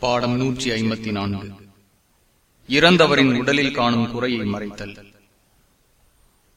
பாடம் நூற்றி ஐம்பத்தி நான்கு. இறந்தவரின் உடலில் காணும் குறையை மறைத்தல்.